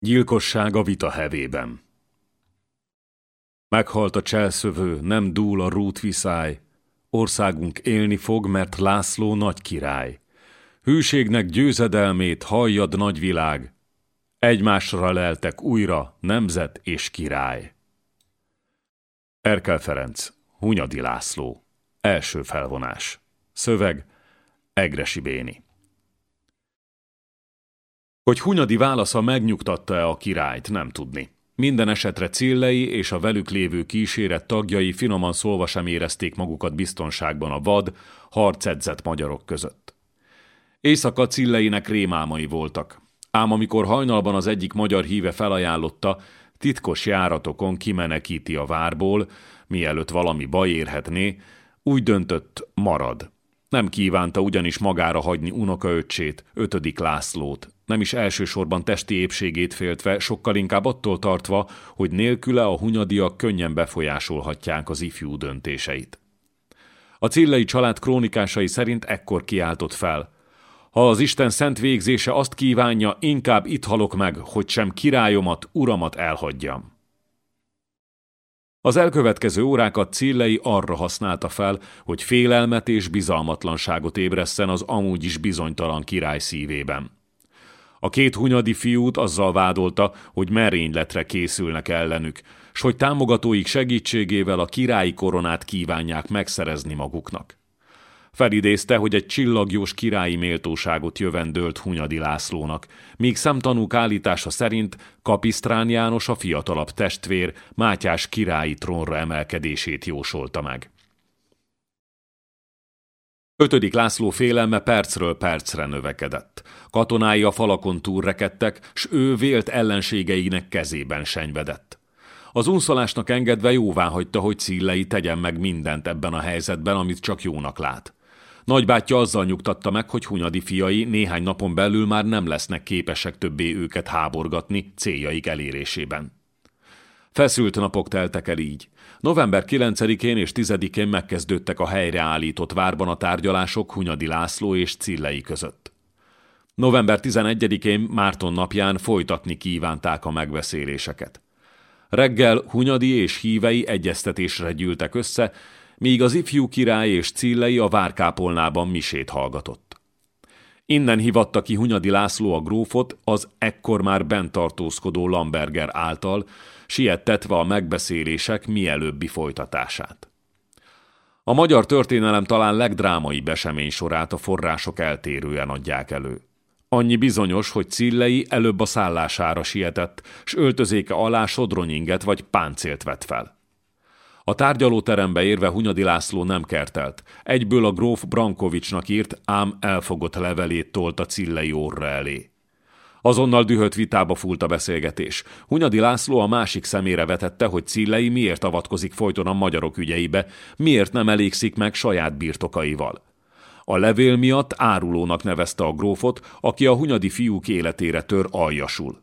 Gyilkosság a vita hevében. Meghalt a cselszövő, nem dúl a rút. Országunk élni fog, mert László nagy király. Hűségnek győzedelmét halljad nagyvilág. Egymásra leltek újra nemzet és király. Erkel Ferenc, Hunyadi László. Első felvonás. Szöveg Egresi Béni. Hogy Hunyadi válasza megnyugtatta-e a királyt, nem tudni. Minden esetre Cillei és a velük lévő kíséret tagjai finoman szólva sem érezték magukat biztonságban a vad, harcedzett magyarok között. Éjszaka Cilleinek rémálmai voltak, ám amikor hajnalban az egyik magyar híve felajánlotta, titkos járatokon kimenekíti a várból, mielőtt valami baj érhetné, úgy döntött, marad. Nem kívánta ugyanis magára hagyni unokaöccsét, ötödik Lászlót, nem is elsősorban testi épségét féltve, sokkal inkább attól tartva, hogy nélküle a hunyadiak könnyen befolyásolhatják az ifjú döntéseit. A cillei család krónikásai szerint ekkor kiáltott fel. Ha az Isten szent végzése azt kívánja, inkább itt halok meg, hogy sem királyomat, uramat elhagyjam. Az elkövetkező órákat Cillei arra használta fel, hogy félelmet és bizalmatlanságot ébresszen az amúgy is bizonytalan király szívében. A két hunyadi fiút azzal vádolta, hogy merényletre készülnek ellenük, s hogy támogatóik segítségével a királyi koronát kívánják megszerezni maguknak. Felidézte, hogy egy csillagjós királyi méltóságot jövendölt Hunyadi Lászlónak, míg szemtanúk állítása szerint Kapisztrán János a fiatalabb testvér Mátyás királyi trónra emelkedését jósolta meg. Ötödik László félelme percről percre növekedett. Katonái a falakon túlrekedtek, s ő vélt ellenségeinek kezében senyvedett. Az unszolásnak engedve jóvá hagyta, hogy Cillei tegyen meg mindent ebben a helyzetben, amit csak jónak lát. Nagybátyja azzal nyugtatta meg, hogy Hunyadi fiai néhány napon belül már nem lesznek képesek többé őket háborgatni céljaik elérésében. Feszült napok teltek el így. November 9-én és 10-én megkezdődtek a helyreállított várban a tárgyalások Hunyadi László és Cillei között. November 11-én Márton napján folytatni kívánták a megbeszéléseket. Reggel Hunyadi és hívei egyeztetésre gyűltek össze, míg az ifjú király és Cillei a várkápolnában misét hallgatott. Innen hivatta ki Hunyadi László a grófot az ekkor már bent tartózkodó Lamberger által, siettetve a megbeszélések mielőbbi folytatását. A magyar történelem talán legdrámai besemény sorát a források eltérően adják elő. Annyi bizonyos, hogy Cillei előbb a szállására sietett, s öltözéke alá sodronyinget vagy páncélt vett fel. A tárgyalóterembe érve Hunyadi László nem kertelt. Egyből a gróf Brankovicsnak írt, ám elfogott levelét tolta Cillei orra elé. Azonnal dühött vitába fúlt a beszélgetés. Hunyadi László a másik szemére vetette, hogy Cillei miért avatkozik folyton a magyarok ügyeibe, miért nem elégszik meg saját birtokaival. A levél miatt árulónak nevezte a grófot, aki a hunyadi fiúk életére tör aljasul.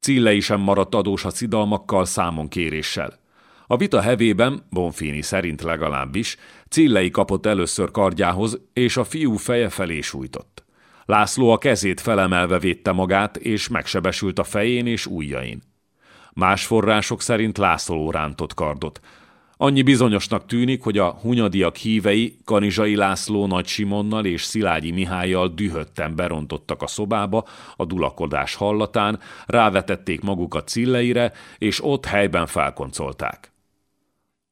Cillei sem maradt adós a cidalmakkal, számon kéréssel. A vita hevében, Bonfini szerint legalábbis, Cillei kapott először kardjához, és a fiú feje felé sújtott. László a kezét felemelve védte magát, és megsebesült a fején és ujjain. Más források szerint László rántott kardot. Annyi bizonyosnak tűnik, hogy a hunyadiak hívei Kanizsai László Nagy Simonnal és Szilágyi Mihályjal dühötten berontottak a szobába a dulakodás hallatán, rávetették magukat cilleire, és ott helyben felkoncolták.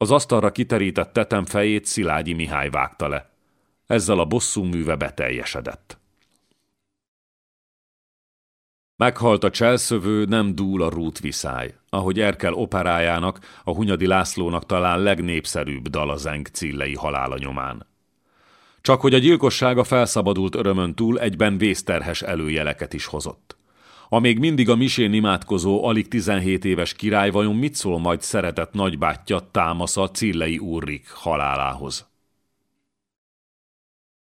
Az asztalra kiterített tetem fejét Szilágyi Mihály vágta le. Ezzel a bosszú műve beteljesedett. Meghalt a cselszövő, nem dúl a rútviszály, ahogy Erkel operájának, a Hunyadi Lászlónak talán legnépszerűbb dal a zeng cillei halála nyomán. Csak hogy a gyilkossága felszabadult örömön túl egyben vészterhes előjeleket is hozott. A még mindig a misén imádkozó, alig 17 éves király vajon mit szól majd szeretett nagybátyja támasza Cillei Úrrik halálához?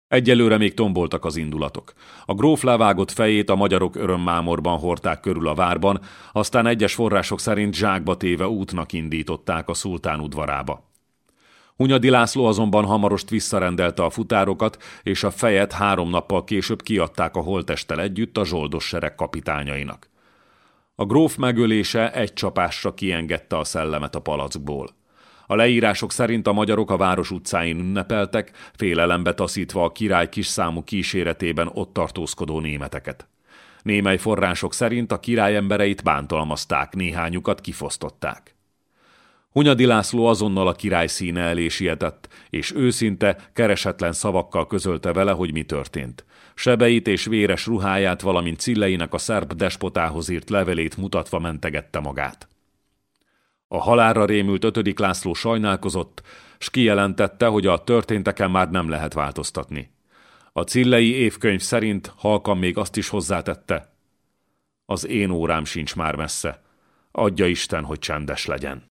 Egyelőre még tomboltak az indulatok. A gróf levágott fejét a magyarok örömmámorban hordták körül a várban, aztán egyes források szerint zsákba téve útnak indították a szultán udvarába. Hunyadi László azonban hamarost visszarendelte a futárokat, és a fejet három nappal később kiadták a holtesttel együtt a zsoldos sereg kapitányainak. A gróf megölése egy csapásra kiengedte a szellemet a palackból. A leírások szerint a magyarok a város utcáin ünnepeltek, félelembe taszítva a király kis számú kíséretében ott tartózkodó németeket. Némely források szerint a király embereit bántalmazták, néhányukat kifosztották. Hunyadi László azonnal a király színe elé sietett, és őszinte, keresetlen szavakkal közölte vele, hogy mi történt. Sebeit és véres ruháját, valamint Cilleinek a szerb despotához írt levelét mutatva mentegette magát. A halálra rémült ötödik László sajnálkozott, s kijelentette, hogy a történteken már nem lehet változtatni. A Cillei évkönyv szerint halkan még azt is hozzátette. Az én órám sincs már messze. Adja Isten, hogy csendes legyen.